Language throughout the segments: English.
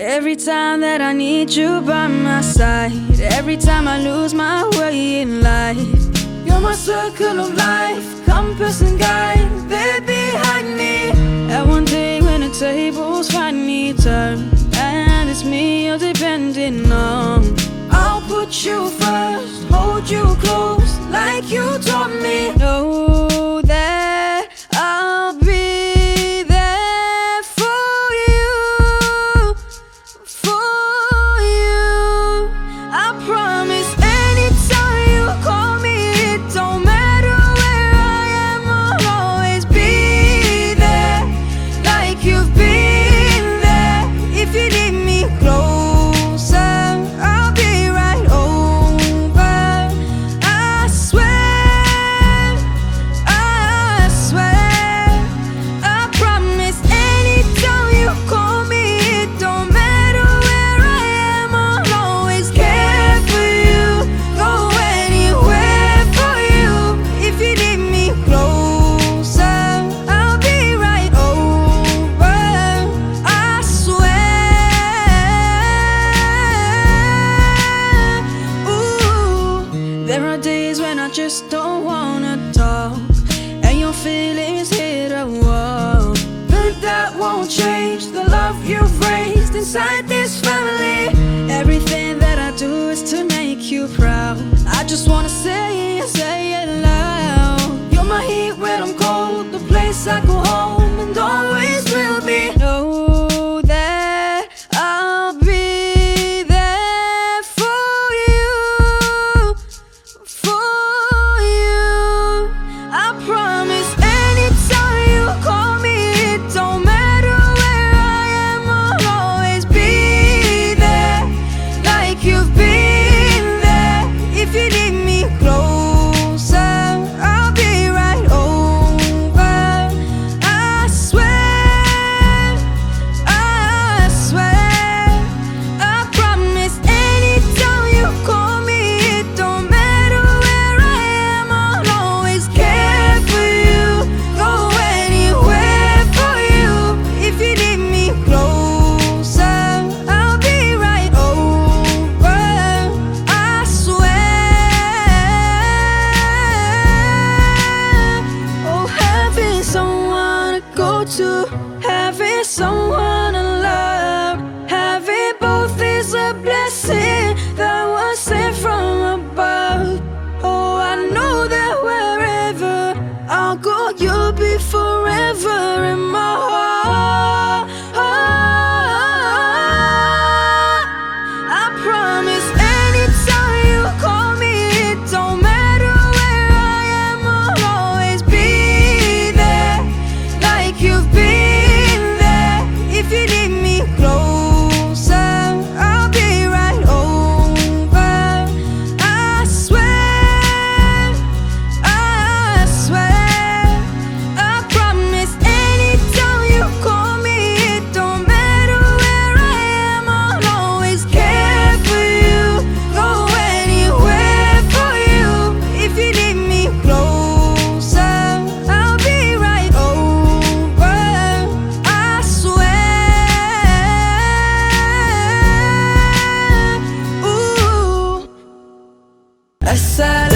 Every time that I need you by my side, every time I lose my way in life, you're my circle of life, compass and guide, baby. inside this family. Everything that I do is to make you proud. I just wanna say it, say it loud. You're my heat when I'm cold, the place I go home and always. side.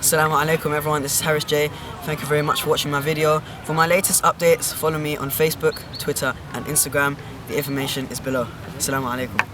Assalamu alaikum everyone, this is Harris J. Thank you very much for watching my video. For my latest updates, follow me on Facebook, Twitter and Instagram. The information is below. Assalamu alaikum.